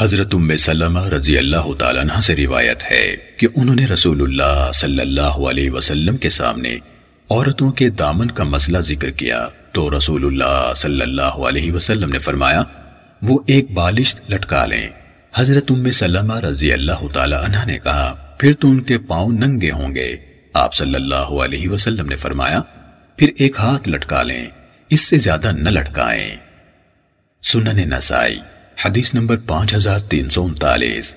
حضرت ام سلمہ رضی اللہ تعالیٰ عنہ سے روایت ہے کہ انہوں نے رسول اللہ صلی اللہ علیہ وسلم کے سامنے عورتوں کے دامن کا مسئلہ ذکر کیا تو رسول اللہ صلی اللہ علیہ وسلم نے فرمایا، وہ ایک بالش لٹکا لیں۔ حضرت ام سلمہ رضی اللہ تعالیٰ عنہ نے کہا، پھر تو ان کے پاؤں ننگے ہوں گے۔ آپ صلی اللہ علیہ وسلم نے فرمایا، پھر ایک ہاتھ لٹکا لیں، اس سے زیادہ نہ لٹکائیں۔ سنن نسائی۔ حدیث نمبر پانچ ہزار تین سو انتالیس۔